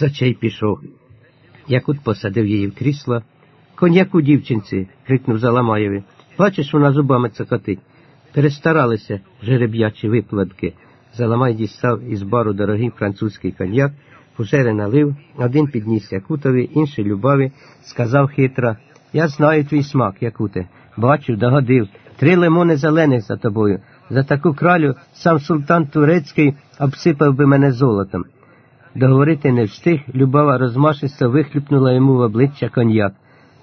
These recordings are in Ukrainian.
з очей пішов. Якут посадив її в крісло. Коньяку, дівчинці, крикнув Заламаєві. Бачиш, вона зубами цокотить. Перестаралися жереб'ячі випладки. Заламай дістав із бару дорогий французький коньяк, фужери налив, один підніс Якутові, інший любові, сказав хитро Я знаю твій смак, Якуте. Бачу, догодив. Три лимони зелених за тобою. За таку кралю сам султан турецький обсипав би мене золотом. Договорити не встиг, Любава розмашисто вихлюпнула йому в обличчя коньяк.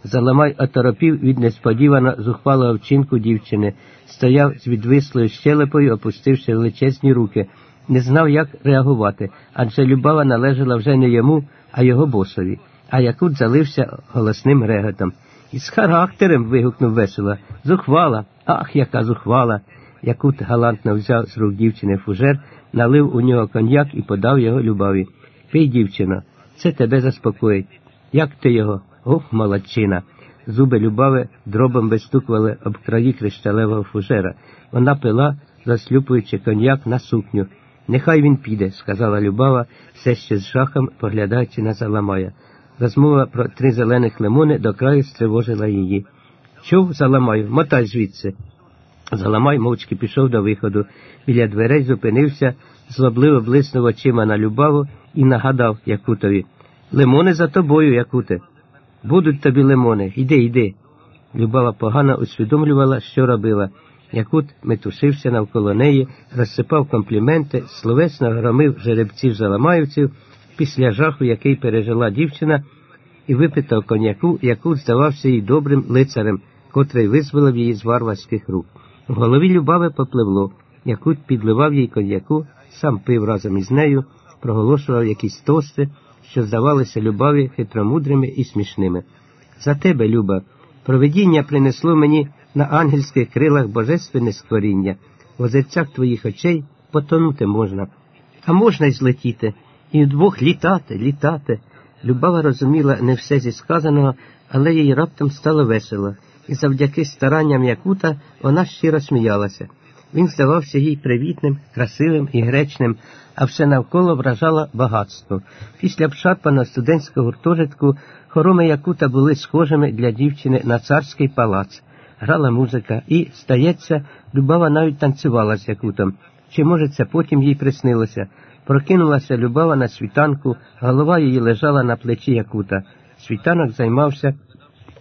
Заламай оторопів від несподівано зухвалого вчинку дівчини, стояв з відвислою щелепою, опустивши величезні руки, не знав, як реагувати, адже Любава належала вже не йому, а його босові. А Якут залився голосним реготом. Із характером. вигукнув весело. Зухвала. Ах, яка зухвала. Якут галантно взяв з рук дівчини фужер, налив у нього коньяк і подав його любові. Пий, дівчино, це тебе заспокоїть. Як ти його? Ох, молодчина. Зуби Любави дробом вистукували об краї кришталевого фужера. Вона пила, заслюпуючи коньяк на сукню. Нехай він піде, сказала Любава, все ще з жахом поглядаючи на Заламая. Розмова про три зелених лимони до краю стривожила її. Чув, Заламаю, мотай звідси. Заламай мовчки пішов до виходу. Біля дверей зупинився, злобливо блиснув очима на Любаву і нагадав Якутові. Лимони за тобою, Якуте. Будуть тобі лимони. Іди, йди. Любава погано усвідомлювала, що робила. Якут метушився навколо неї, розсипав компліменти, словесно громив жеребців заламаївців після жаху, який пережила дівчина, і випитав коньяку, Якут здавався їй добрим лицарем, котрий визволив її з варварських рук. В голові Любави попливло. Якут підливав їй коньяку, сам пив разом із нею, проголошував якісь тости, що здавалися любові хитромудрими і смішними. За тебе, Люба, проведіння принесло мені на ангельських крилах божественне створіння, в озерцях твоїх очей потонути можна, а можна й злетіти, і вдвох літати, літати. Любава розуміла не все зі сказаного, але їй раптом стало весело, і завдяки старанням Якута вона щиро сміялася. Він здавався їй привітним, красивим і гречним, а все навколо вражало багатство. Після обшарпаного студентського гуртожитку хороми Якута були схожими для дівчини на царський палац. Грала музика і, стається, Любава навіть танцювала з Якутом. Чи, може, це потім їй приснилося? Прокинулася Любава на світанку, голова її лежала на плечі Якута. Світанок займався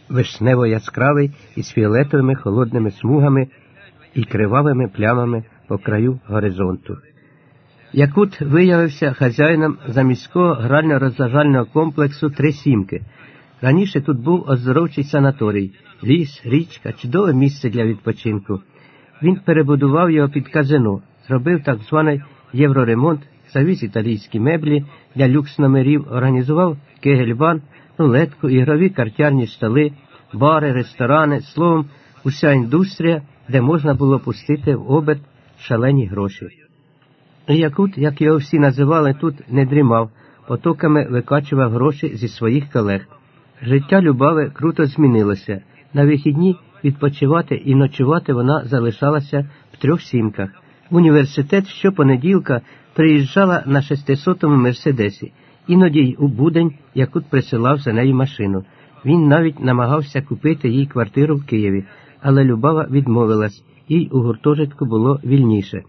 вишнево яскравий із фіолетовими холодними смугами і кривавими плямами по краю горизонту. Якут виявився хазяїном заміського грально-розважального комплексу Три Сімки. Раніше тут був оздоровчий санаторій, ліс, річка, чудове місце для відпочинку. Він перебудував його під казино, зробив так званий євроремонт, завіз італійські меблі для люкс-номерів, організував кегельбан, рулетку, ігрові картярні столи, бари, ресторани, словом, уся індустрія, де можна було пустити в оберт шалені гроші. Якут, як його всі називали, тут не дрімав, потоками викачував гроші зі своїх колег. Життя Любави круто змінилося. На вихідні відпочивати і ночувати вона залишалася в трьох сімках. В університет щопонеділка приїжджала на шестисотому мерседесі, іноді й у будень Якут присилав за нею машину. Він навіть намагався купити їй квартиру в Києві, але Любава відмовилась, їй у гуртожитку було вільніше.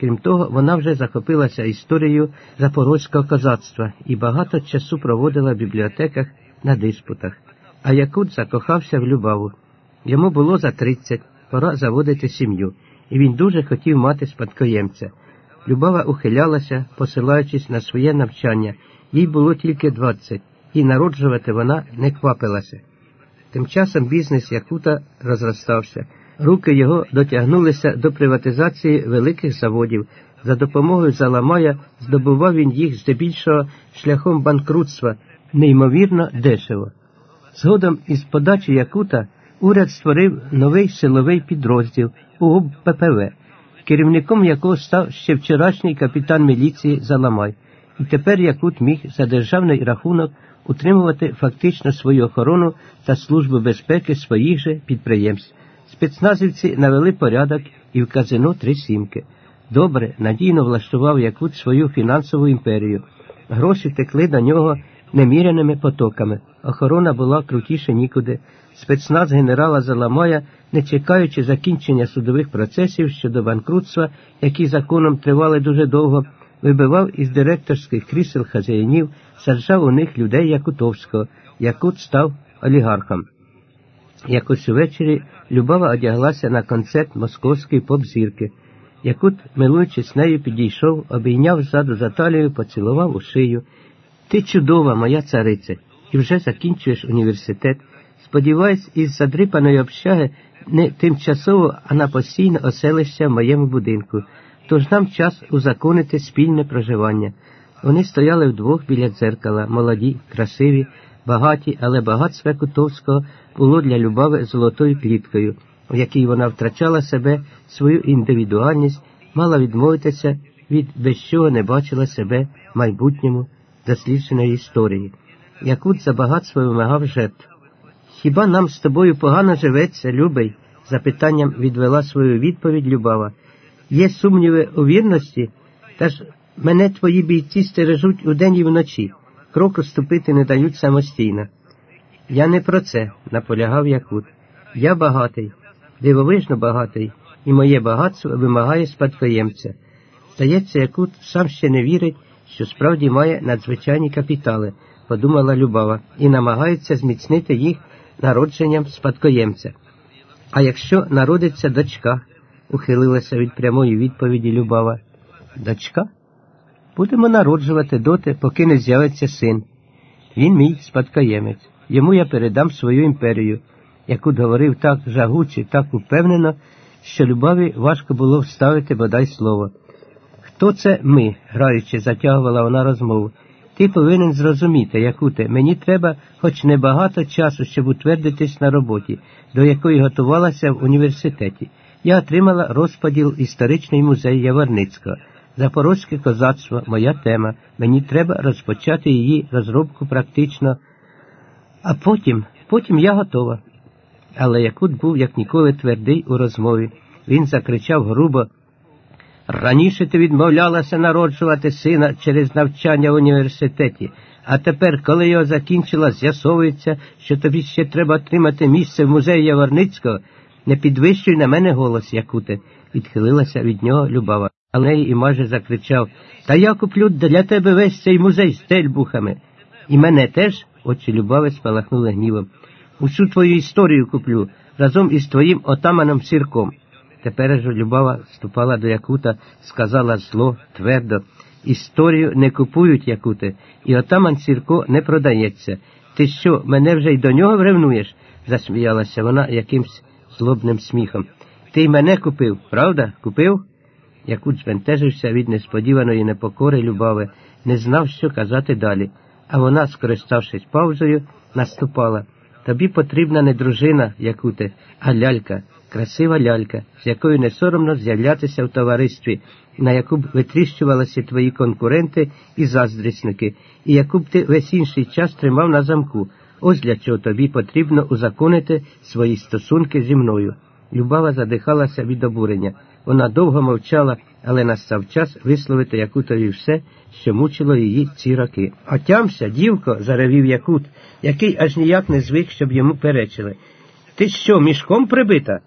Крім того, вона вже захопилася історією запорозького козацтва і багато часу проводила в бібліотеках на диспутах. А Якут закохався в Любаву. Йому було за тридцять, пора заводити сім'ю, і він дуже хотів мати спадкоємця. Любава ухилялася, посилаючись на своє навчання, їй було тільки двадцять, і народжувати вона не квапилася. Тим часом бізнес Якута розростався. Руки його дотягнулися до приватизації великих заводів. За допомогою Заламая здобував він їх здебільшого шляхом банкрутства, неймовірно дешево. Згодом із подачі Якута уряд створив новий силовий підрозділ УОБ ППВ, керівником якого став ще вчорашній капітан міліції Заламай. І тепер Якут міг за державний рахунок утримувати фактично свою охорону та службу безпеки своїх же підприємств. Спецназівці навели порядок і в казино три сімки. Добре, надійно влаштував Якут свою фінансову імперію. Гроші текли до нього неміряними потоками. Охорона була крутіше нікуди. Спецназ генерала Заламая, не чекаючи закінчення судових процесів щодо банкрутства, які законом тривали дуже довго, вибивав із директорських крісел хазяїнів, саджав у них людей Якутовського. Якут став олігархом. Якось увечері Любава одяглася на концерт московської поп-зірки. Якут, милуючись нею, підійшов, обійняв ззаду за талію, поцілував у шию. Ти чудова, моя цариця, і вже закінчуєш університет. Сподіваюсь, із задрипаної общаги не тимчасово, а на постійно оселишся в моєму будинку. Тож нам час узаконити спільне проживання. Вони стояли вдвох біля дзеркала, молоді, красиві, багаті, але багатство Якутовського було для Любави золотою кліткою, в якій вона втрачала себе, свою індивідуальність, мала відмовитися від без чого не бачила себе в майбутньому дослідженої історії. Якут за багатство вимагав жертв. Хіба нам з тобою погано живеться, любий? запитанням відвела свою відповідь Любава. Є сумніви у вірності, та ж мене твої бійці стережуть удень і вночі, кроку ступити не дають самостійно. Я не про це, наполягав Якут. Я багатий, дивовижно багатий, і моє багатство вимагає спадкоємця. Здається, Якут сам ще не вірить, що справді має надзвичайні капітали, подумала Любава, і намагається зміцнити їх народженням спадкоємця. А якщо народиться дочка, ухилилася від прямої відповіді Любава. Дочка? Будемо народжувати доти, поки не з'явиться син. Він мій спадкоємець. Йому я передам свою імперію, яку говорив так жагуче, так упевнено, що любові важко було вставити бодай слово. Хто це ми? граючи, затягувала вона розмову. Ти повинен зрозуміти, Якуте, мені треба хоч небагато часу, щоб утвердитись на роботі, до якої готувалася в університеті. Я отримала розподіл історичний музей Яворницького. Запорозьке козацтво моя тема. Мені треба розпочати її розробку практично. А потім, потім я готова. Але Якут був як ніколи твердий у розмові. Він закричав грубо. Раніше ти відмовлялася народжувати сина через навчання в університеті, а тепер, коли його закінчила, з'ясовується, що тобі ще треба отримати місце в музеї Яворницького. Не підвищуй на мене голос, Якуте, відхилилася від нього Любава. Але і майже закричав Та я куплю для тебе весь цей музей з тельбухами. І мене теж, очі Любави спалахнули гнівом. Усю твою історію куплю разом із твоїм отаманом сірком. Тепер ж Любава ступала до Якута, сказала зло, твердо. Історію не купують, Якуте, і отаман Сірко не продається. Ти що, мене вже й до нього вревнуєш? засміялася вона якимсь злобним сміхом. Ти мене купив, правда? Купив? Якут збентежився від несподіваної непокори Любави, не знав, що казати далі, а вона, скориставшись паузою, наступала. Тобі потрібна не дружина, Якуте, а лялька красива лялька, з якою не соромно з'являтися в товаристві, на яку б витріщувалися твої конкуренти і заздрісники, і яку б ти весь інший час тримав на замку. Ось для чого тобі потрібно узаконити свої стосунки зі мною. Любава задихалася від обурення. Вона довго мовчала, але настав час висловити Якутові все, що мучило її ці роки. Отямся, дівко, заревів Якут, який аж ніяк не звик, щоб йому перечили. Ти що, мішком прибита?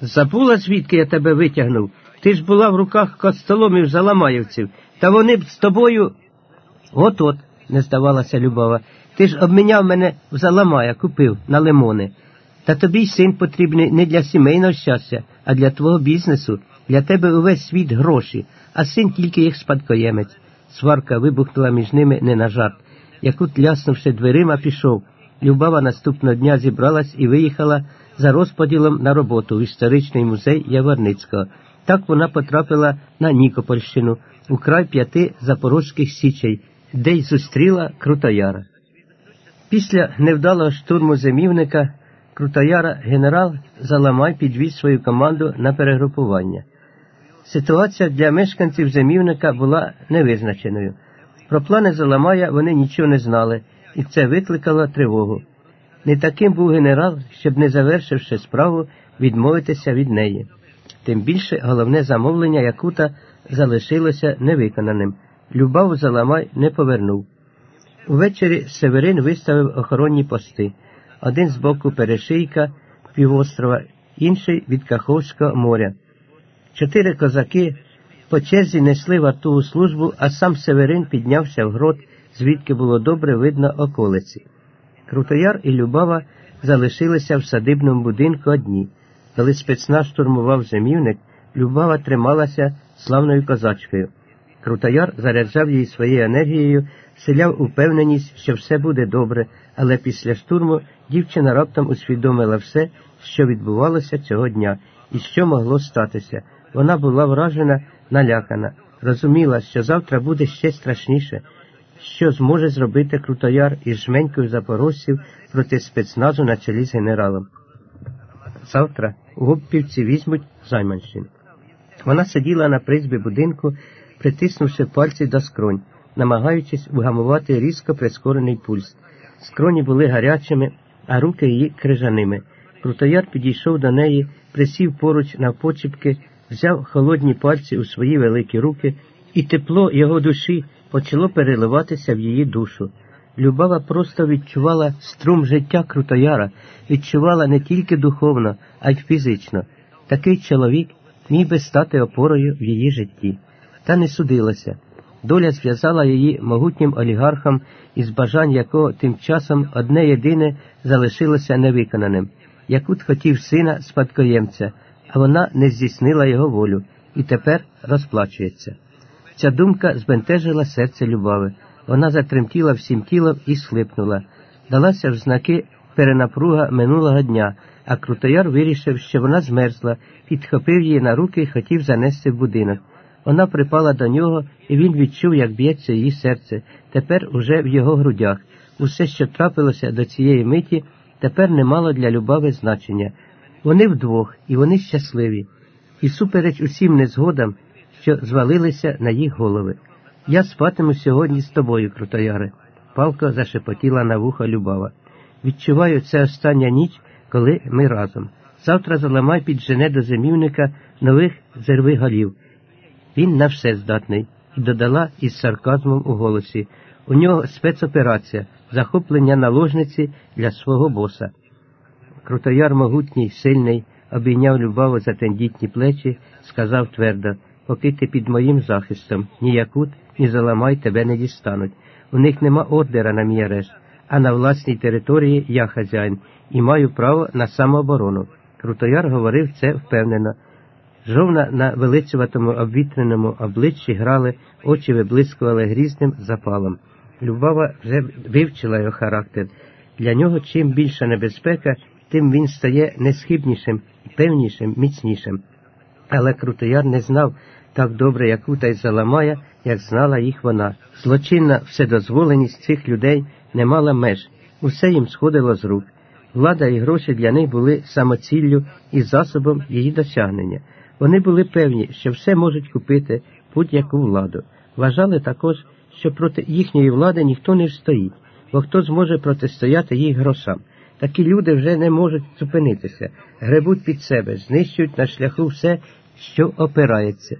Забула, звідки я тебе витягнув. Ти ж була в руках костоломів заламаївців, та вони б з тобою. От от, не здавалася Любова. Ти ж обміняв мене в заламая, купив на лимони. Та тобі й син потрібний не для сімейного щастя, а для твого бізнесу. Для тебе увесь світ гроші, а син тільки їх спадкоємець. Сварка вибухнула між ними не на жарт. Якут, ляснувши дверима, пішов. Любава наступного дня зібралась і виїхала за розподілом на роботу в історичний музей Яворницького. Так вона потрапила на Нікопольщину, у край п'яти запорозьких січей, де й зустріла Крутояра. Після невдалого штурму зимівника Крутояра генерал Заламай підвіз свою команду на перегрупування. Ситуація для мешканців зимівника була невизначеною. Про плани Заламая вони нічого не знали, і це викликало тривогу. Не таким був генерал, щоб, не завершивши справу, відмовитися від неї. Тим більше головне замовлення Якута залишилося невиконаним. Любав Заламай не повернув. Увечері Северин виставив охоронні пости один з боку перешийка півострова, інший від Каховського моря. Чотири козаки по черзі несли вартову службу, а сам Северин піднявся в грот, звідки було добре видно околиці. Крутояр і Любава залишилися в садибному будинку одні. Коли спецназ штурмував зимівник, Любава трималася славною козачкою. Крутояр заряджав її своєю енергією, селяв упевненість, що все буде добре, але після штурму дівчина раптом усвідомила все, що відбувалося цього дня і що могло статися. Вона була вражена, налякана, розуміла, що завтра буде ще страшніше, що зможе зробити Крутояр із жменькою запорожців проти спецназу на чолі з генералом. Завтра у Гоппівці візьмуть Займанщину. Вона сиділа на призбі будинку, притиснувши пальці до скронь, намагаючись вгамувати різко прискорений пульс. Скроні були гарячими, а руки її крижаними. Крутояр підійшов до неї, присів поруч навпочіпки, взяв холодні пальці у свої великі руки, і тепло його душі почало переливатися в її душу. Любава просто відчувала струм життя Крутояра, відчувала не тільки духовно, а й фізично. Такий чоловік міг би стати опорою в її житті. Та не судилася. Доля зв'язала її могутнім олігархом, із бажань якого тим часом одне єдине залишилося невиконаним. Якут хотів сина спадкоємця, а вона не здійснила його волю і тепер розплачується. Ця думка збентежила серце Любави. Вона затремтіла всім тілом і схлипнула. Далася в знаки перенапруга минулого дня, а Крутояр вирішив, що вона змерзла, підхопив її на руки і хотів занести в будинок. Вона припала до нього, і він відчув, як б'ється її серце, тепер уже в його грудях. Усе, що трапилося до цієї миті, тепер не мало для Любави значення. Вони вдвох, і вони щасливі, і супереч усім незгодам, що звалилися на їх голови. Я спатиму сьогодні з тобою, Крутояре, палко зашепотіла на вухо Любава. Відчуваю, це остання ніч, коли ми разом. Завтра заламай піджене до зимівника нових зерви голів. Він на все здатний, і додала із сарказмом у голосі. У нього спецоперація, захоплення наложниці для свого боса. Крутояр могутній, сильний, обійняв Любаву за тендітні плечі, сказав твердо поки ти під моїм захистом, ні якут, ні заламай тебе не дістануть. У них нема ордера на мій арешт, а на власній території я хазяїн і маю право на самооборону. Крутояр говорив це впевнено. Жовна на величуватому обвітреному обличчі грали, очі виблискували грізним запалом. Любава вже вивчила його характер. Для нього чим більша небезпека, тим він стає несхибнішим, певнішим, міцнішим. Але Крутояр не знав так добре, як Ута й Заламая, як знала їх вона. Злочинна вседозволеність цих людей не мала меж, усе їм сходило з рук. Влада і гроші для них були самоціллю і засобом її досягнення. Вони були певні, що все можуть купити будь-яку владу. Вважали також, що проти їхньої влади ніхто не встоїть, бо хто зможе протистояти їх грошам. Такі люди вже не можуть зупинитися, гребуть під себе, знищують на шляху все, що опирається.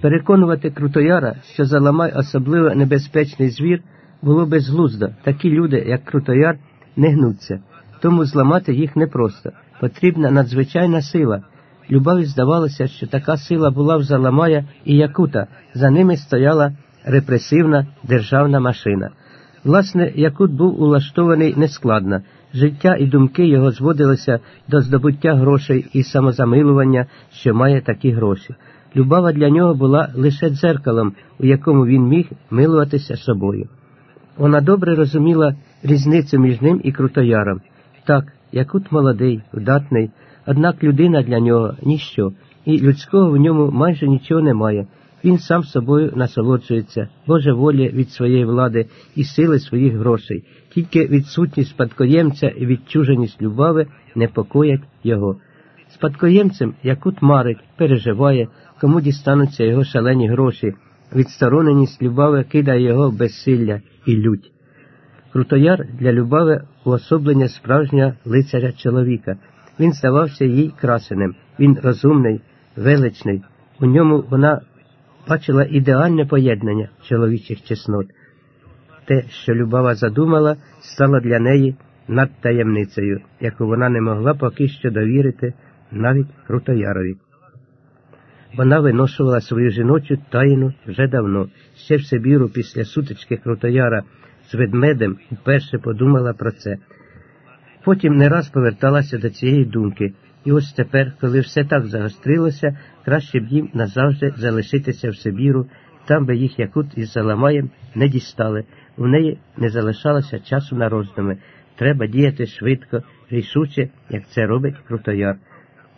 Переконувати Крутояра, що заламай особливо небезпечний звір, було безглуздо. Такі люди, як Крутояр, не гнуться, тому зламати їх непросто. Потрібна надзвичайна сила. Любові здавалося, що така сила була в Заламая і Якута, за ними стояла репресивна державна машина. Власне, Якут був улаштований нескладно. Життя і думки його зводилися до здобуття грошей і самозамилування, що має такі гроші. Любава для нього була лише дзеркалом, у якому він міг милуватися собою. Вона добре розуміла різницю між ним і Крутояром. Так, Якут молодий, вдатний, однак людина для нього ніщо, і людського в ньому майже нічого немає. Він сам собою насолоджується, Боже волі від своєї влади і сили своїх грошей, тільки відсутність спадкоємця і відчуженість любави непокоять його. Спадкоємцем Якут марить, переживає, кому дістануться його шалені гроші, відстороненість любави кидає його в безсилля і лють. Крутояр для любави уособлення справжнього лицаря чоловіка. Він здавався їй красеним, він розумний, величний. У ньому вона бачила ідеальне поєднання чоловічих чеснот. Те, що Любава задумала, стало для неї надтаємницею, яку вона не могла поки що довірити навіть Крутоярові. Вона виношувала свою жіночу тайну вже давно, ще в Сибіру після сутички Крутояра з ведмедем вперше подумала про це. Потім не раз поверталася до цієї думки, і ось тепер, коли все так загострилося, краще б їм назавжди залишитися в Сибіру, там би їх Якут із Заламаєм не дістали, у неї не залишалося часу на роздуми. Треба діяти швидко, рішуче, як це робить Крутояр.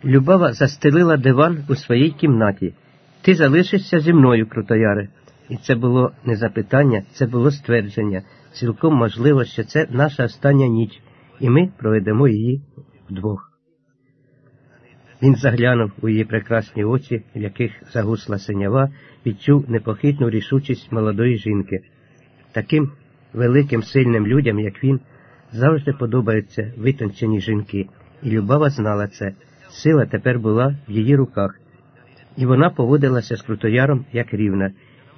Любава застелила диван у своїй кімнаті. Ти залишишся зі мною, Крутояре. І це було не запитання, це було ствердження. Цілком можливо, що це наша остання ніч, і ми проведемо її вдвох. Він заглянув у її прекрасні очі, в яких загусла синява, відчув непохитну рішучість молодої жінки. Таким великим сильним людям, як він, завжди подобаються витончені жінки, і Любава знала це. Сила тепер була в її руках, і вона поводилася з Крутояром як рівна.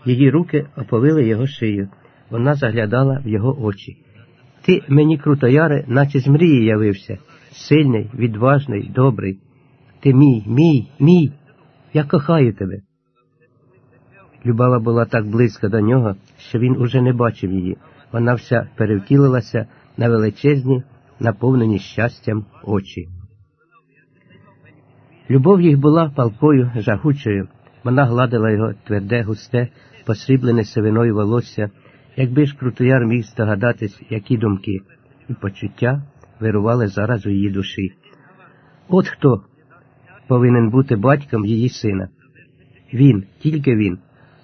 Її руки оповили його шию. Вона заглядала в його очі. Ти мені, Крутояре, наче з мрії явився, сильний, відважний, добрий. Ти мій, мій, мій, я кохаю тебе. Любава була так близько до нього, що він уже не бачив її. Вона вся перевтілилася на величезні, наповнені щастям очі. Любов їх була палкою, жагучою. Вона гладила його тверде, густе, посріблене сивиною волосся, якби ж Крутояр міг здогадатись, які думки і почуття вирували зараз у її душі. От хто повинен бути батьком її сина. Він, тільки він,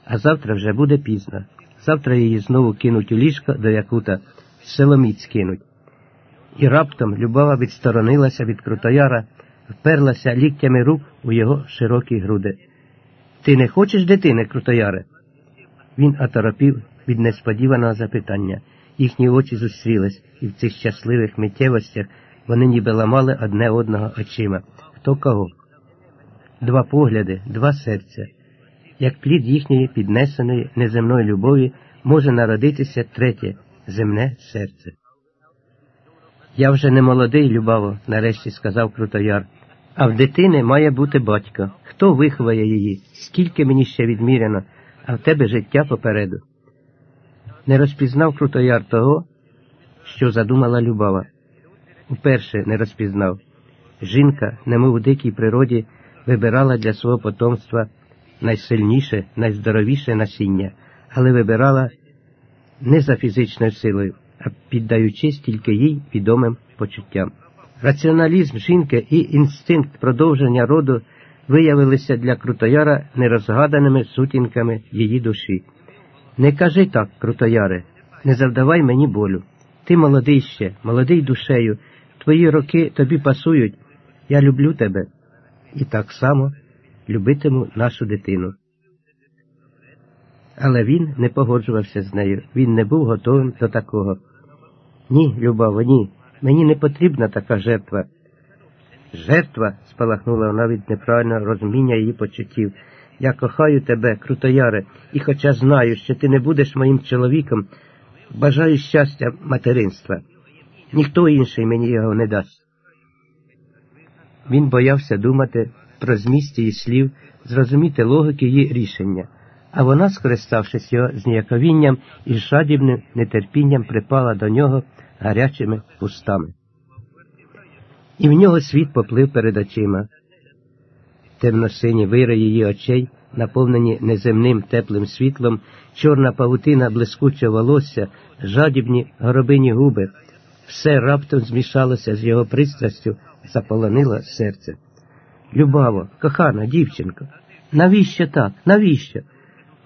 а завтра вже буде пізно. Завтра її знову кинуть у ліжко до якута, селоміць кинуть. І раптом Любава відсторонилася від Крутояра, вперлася ліктями рук у його широкі груди. Ти не хочеш дитини, Крутояре? Він оторопів від несподіваного запитання. Їхні очі зустрілись, і в цих щасливих миттєвостях вони ніби ламали одне одного очима. Хто кого? Два погляди, два серця. Як плід їхньої піднесеної неземної любові може народитися третє земне серце. Я вже не молодий, Любаво, нарешті сказав Крутояр. А в дитини має бути батько. Хто виховає її? Скільки мені ще відміряно, а в тебе життя попереду. Не розпізнав Крутояр того, що задумала Любава. Уперше не розпізнав. Жінка, немов у дикій природі, вибирала для свого потомства найсильніше, найздоровіше насіння, але вибирала не за фізичною силою, а піддаючись тільки їй відомим почуттям. Раціоналізм жінки і інстинкт продовження роду виявилися для Крутояра нерозгаданими сутінками її душі. Не кажи так, Крутояре, не завдавай мені болю. Ти молодий ще, молодий душею, твої роки тобі пасують, я люблю тебе і так само любитиму нашу дитину. Але він не погоджувався з нею, він не був готовим до такого. Ні, Любаво, ні, мені не потрібна така жертва. Жертва, спалахнула вона від неправильного розуміння її почуттів. Я кохаю тебе, Крутояре, і хоча знаю, що ти не будеш моїм чоловіком, бажаю щастя материнства. Ніхто інший мені його не дасть. Він боявся думати про зміст її слів, зрозуміти логіки її рішення, а вона, скориставшись його зніяковінням і жадібним нетерпінням, припала до нього гарячими устами. І в нього світ поплив перед очима. Темно-сині вири її очей, наповнені неземним теплим світлом, чорна павутина блискуче волосся, жадібні горобині губи, все раптом змішалося з його пристрастю, заполонило серце. Любаво, кохана дівчинко, навіщо так? Навіщо?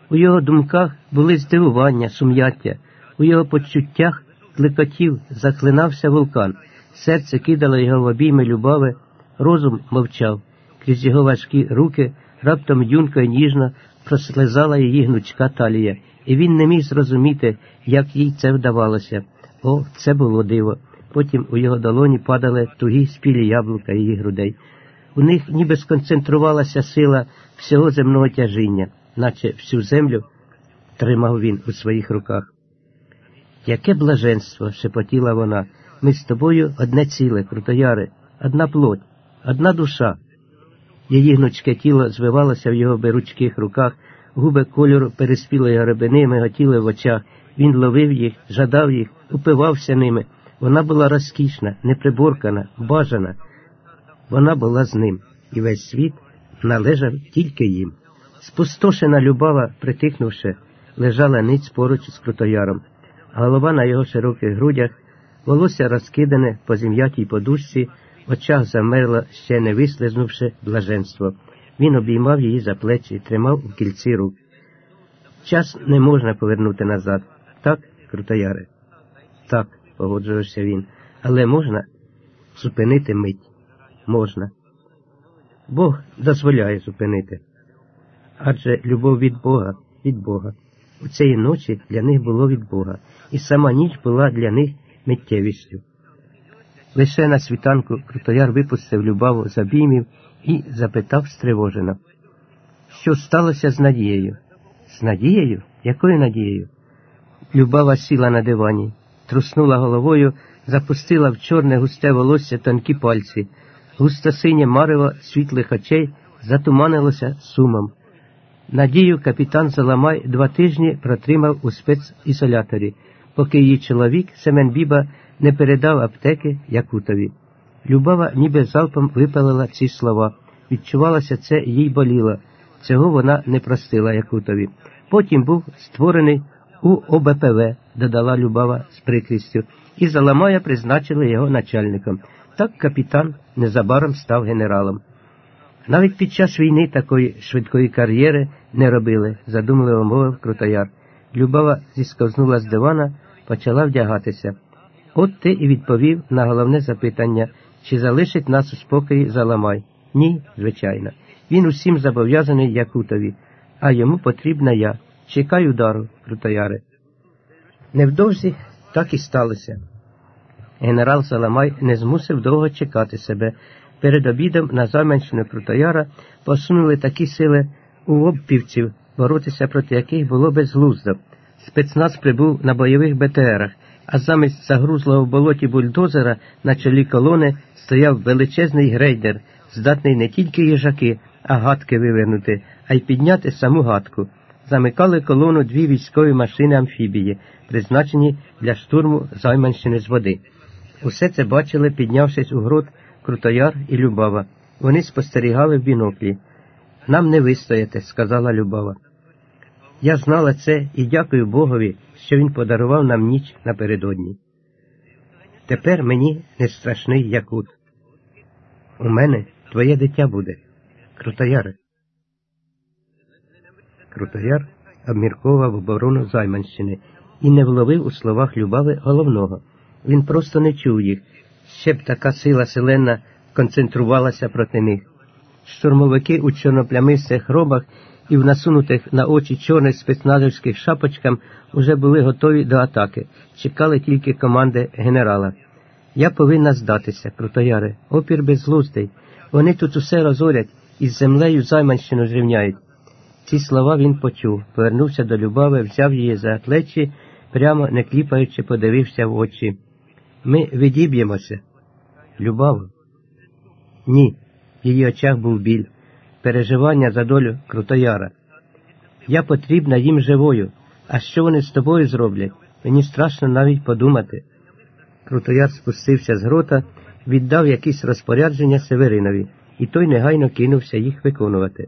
У його думках були здивування, сум'яття, у його почуттях клекотів, захлинався вулкан, серце кидало його в обійми любави, розум мовчав, крізь його важкі руки раптом юнка й ніжно прослизала її гнучка талія, і він не міг зрозуміти, як їй це вдавалося. О, це було диво. Потім у його долоні падали тугі спілі яблука її грудей. У них ніби сконцентрувалася сила всього земного тяжіння, наче всю землю тримав він у своїх руках. Яке блаженство, шепотіла вона. Ми з тобою одне ціле, крутояре, одна плоть, одна душа. Її гнучке тіло звивалося в його беручких руках, губи кольору переспілої горобини миготіли в очах. Він ловив їх, жадав їх, упивався ними. Вона була розкішна, неприборкана, бажана. Вона була з ним, і весь світ належав тільки їм. Спустошена любава, притихнувши, лежала ниць поруч з крутояром. Голова на його широких грудях, волосся розкидане по зім'ятій подушці, очах замерла, ще не вислизнувши блаженство. Він обіймав її за плечі, тримав у кільці рук. Час не можна повернути назад. Так, крутояре? Так, погоджувався він. Але можна зупинити мить. Можна. Бог дозволяє зупинити. Адже любов від Бога, від Бога. У цієї ночі для них було від Бога, і сама ніч була для них миттєвістю. Лише на світанку Крутояр випустив любаву з обіймів і запитав стривожено, що сталося з надією? З надією? Якою надією? Любава сіла на дивані, труснула головою, запустила в чорне густе волосся тонкі пальці, густо синє марево світлих очей затуманилося сумом. Надію капітан Заламай два тижні протримав у спецізоляторі, поки її чоловік Семен Біба не передав аптеки Якутові. Любава ніби залпом випалила ці слова. Відчувалося, це їй боліло. Цього вона не простила Якутові. Потім був створений у ОБПВ, додала Любава з прикрістю, і Заламая призначили його начальником. Так капітан незабаром став генералом. Навіть під час війни такої швидкої кар'єри не робили, задумливо мовив Крутояр. Любава зісковзнула з дивана, почала вдягатися. От ти і відповів на головне запитання, чи залишить нас у спокої Заламай. Ні, звичайно. Він усім зобов'язаний Якутові, а йому потрібна я. Чекай удару, Крутояре. Невдовзі так і сталося. Генерал Саламай не змусив довго чекати себе. Перед обідом на Зам'янщину Крутояра посунули такі сили у обпівців, боротися проти яких було безглуздо. Спецназ прибув на бойових БТРах, а замість загрузлого в болоті бульдозера на чолі колони стояв величезний грейдер, здатний не тільки їжаки, а гадки вивернути, а й підняти саму гадку. Замикали колону дві військові машини амфібії, призначені для штурму Займанщини з води. Усе це бачили, піднявшись у грот Крутояр і Любава. Вони спостерігали в біноклі. Нам не вистояти, сказала Любава. Я знала це і дякую Богові, що він подарував нам ніч напередодні. Тепер мені не страшний якут. У мене твоє дитя буде, Крутояре. Крутояр обмірковував оборону Займанщини і не вловив у словах Любави головного. Він просто не чув їх, ще б така сила селена концентрувалася проти них. Штурмовики у чорноплямистих робах і в насунутих на очі чорних спецназовських шапочкам уже були готові до атаки, чекали тільки команди генерала. Я повинна здатися, крутояре, опір безглуздий. Вони тут усе розорять і з землею займанщину зрівняють. Ці слова він почув, повернувся до Любави, взяв її за плечі, прямо не кліпаючи, подивився в очі. Ми відіб'ємося. Любов? Ні. В її очах був біль, переживання за долю Крутояра. Я потрібна їм живою. А що вони з тобою зроблять? Мені страшно навіть подумати. Крутояр спустився з грота, віддав якісь розпорядження Северинові, і той негайно кинувся їх виконувати.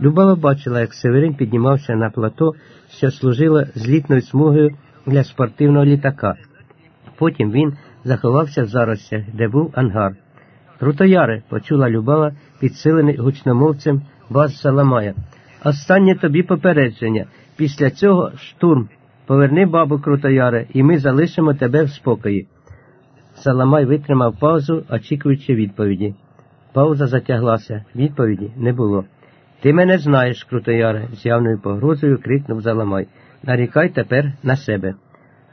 Любава бачила, як Северин піднімався на плато, що служило злітною смугою для спортивного літака. Потім він заховався в заростях, де був ангар. Крутояре, почула Любава, підсилений гучномовцем Баз Саламая. Останнє тобі попередження. Після цього штурм. Поверни бабу Крутояре, і ми залишимо тебе в спокої. Саламай витримав паузу, очікуючи відповіді. Пауза затяглася, відповіді не було. Ти мене знаєш, Крутояре, з явною погрозою крикнув Заламай. Нарікай тепер на себе.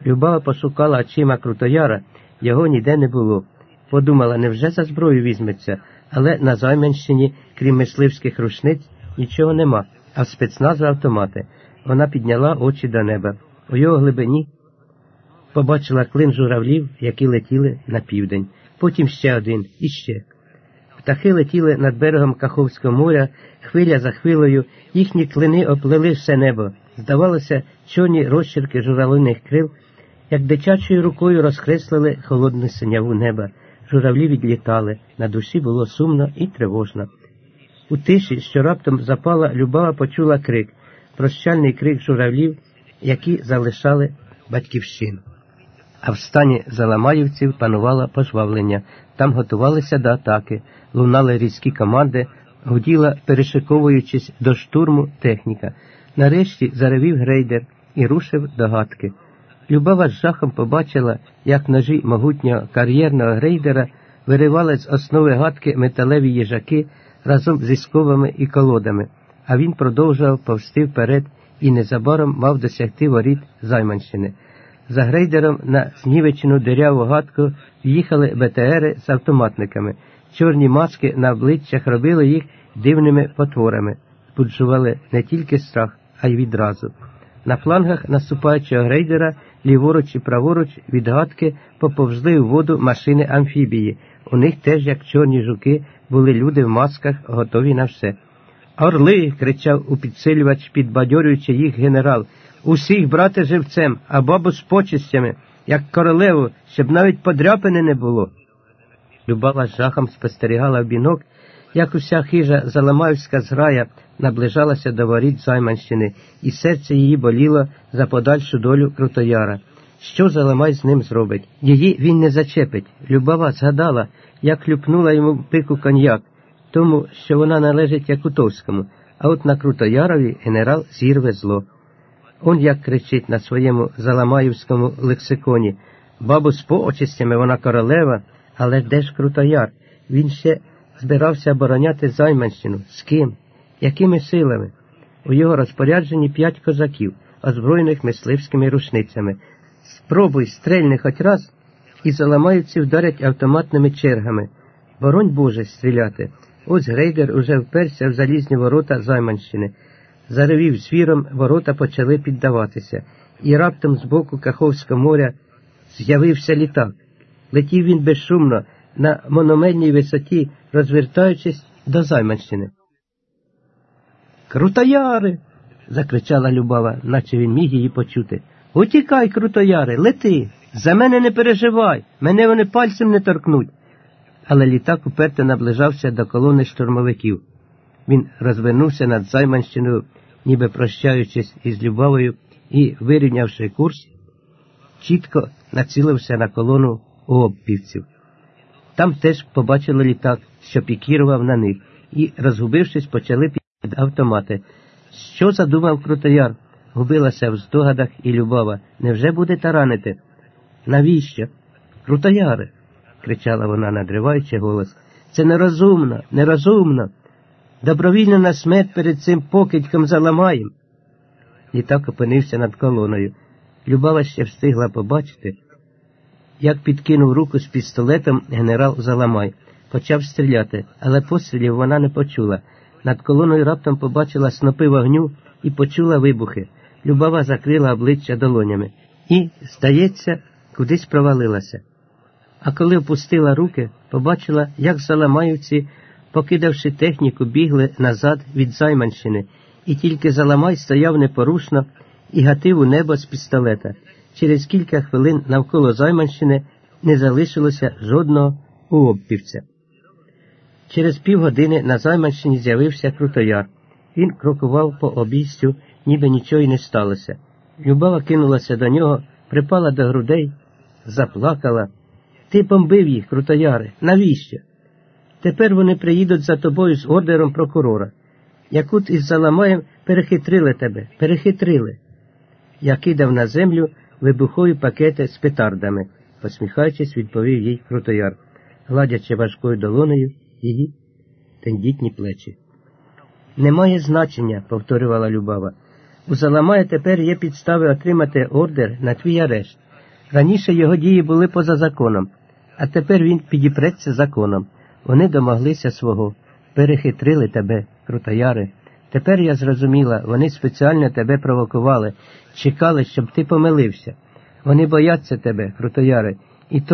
Любава пошукала очима Крутояра, його ніде не було. Подумала, невже за зброю візьметься, але на Займенщині, крім мисливських рушниць, нічого нема, а спецназу автомати. Вона підняла очі до неба. У його глибині побачила клин журавлів, які летіли на південь, потім ще один і ще. Птахи летіли над берегом Каховського моря, хвиля за хвилею, їхні клини оплели все небо. Здавалося, чорні розчірки журавлиних крил, як дитячою рукою розкреслили холодну синяву неба. Журавлі відлітали, на душі було сумно і тривожно. У тиші, що раптом запала, Любава почула крик, прощальний крик журавлів, які залишали батьківщину. А в стані Заламаївців панувало пожвавлення. Там готувалися до атаки, лунали різкі команди, гуділа, перешиковуючись до штурму техніка. Нарешті заревів грейдер і рушив до гадки. Любава з жахом побачила, як ножі могутнього кар'єрного грейдера виривали з основи гадки металеві їжаки разом зі сковами і колодами, а він продовжував повсти вперед і незабаром мав досягти воріт Займанщини. За грейдером на знівечену диряву гадку в'їхали БТРи з автоматниками. Чорні маски на обличчях робили їх дивними потворами, збуджували не тільки страх, а й відразу. На флангах наступаючого грейдера ліворуч і праворуч від гадки поповзли у воду машини амфібії. У них теж, як чорні жуки, були люди в масках, готові на все. Орли. кричав у підсилювач, підбадьорюючи їх генерал. Усіх брати живцем, а бабу з почистями, як королеву, щоб навіть подряпини не було. Любава з жахом спостерігала в бінок, як уся хижа Заламаївська зграя наближалася до воріт Займанщини, і серце її боліло за подальшу долю Крутояра. Що Заламай з ним зробить? Її він не зачепить. Любава згадала, як хлюпнула йому пику коньяк, тому що вона належить Якутовському, а от на Крутоярові генерал зірве зло. Он як кричить на своєму Заламаївському лексиконі Бабу з почистями вона королева, але де ж Крутояр? Він ще збирався обороняти Займанщину. З ким? Якими силами? У його розпорядженні п'ять козаків, озброєних мисливськими рушницями. Спробуй стрельни хоч раз, і заламаївці вдарять автоматними чергами. Боронь Боже стріляти. Ось грейдер уже вперся в залізні ворота Займанщини. Заревів звіром, ворота почали піддаватися, і раптом з боку Каховського моря з'явився літак. Летів він безшумно на мономедній висоті, розвертаючись до Займанщини. Крутояри. закричала Любава, наче він міг її почути. Утікай, крутояри, лети. За мене не переживай, мене вони пальцем не торкнуть. Але літак уперто наближався до колони штурмовиків. Він розвернувся над Займанщиною, ніби прощаючись із Любовою, і, вирівнявши курс, чітко націлився на колону обпівців. Там теж побачили літак, що пікірував на них, і, розгубившись, почали під автомати. Що задумав Крутояр? Губилася в здогадах і Любова. Невже буде таранити? Навіщо? Крутояре. кричала вона, надриваючи голос. Це нерозумно, нерозумно. Добровільно на смерть перед цим покидьком заламаєм. Літак опинився над колоною. Любава ще встигла побачити, як підкинув руку з пістолетом генерал Заламай. Почав стріляти, але пострілів вона не почула. Над колоною раптом побачила снопи вогню і почула вибухи. Любава закрила обличчя долонями і, здається, кудись провалилася. А коли опустила руки, побачила, як Заламаївці, покидавши техніку, бігли назад від Займанщини, і тільки Заламай стояв непорушно і гатив у небо з пістолета. Через кілька хвилин навколо Займанщини не залишилося жодного уобпівця. Через півгодини на Займанщині з'явився Крутояр. Він крокував по обійстю, ніби нічого й не сталося. Любава кинулася до нього, припала до грудей, заплакала. Ти бомбив їх, крутояри. Навіщо? Тепер вони приїдуть за тобою з ордером прокурора. Якут із Заламаєм перехитрили тебе, перехитрили. Я кидав на землю вибухові пакети з петардами, посміхаючись, відповів їй крутояр, гладячи важкою долонею її тендітні плечі. Немає значення, повторювала Любава. У Заламая тепер є підстави отримати ордер на твій арешт. Раніше його дії були поза законом, а тепер він підіпреться законом. Вони домоглися свого, перехитрили тебе, крутояри. Тепер я зрозуміла, вони спеціально тебе провокували, чекали, щоб ти помилився. Вони бояться тебе, крутояре,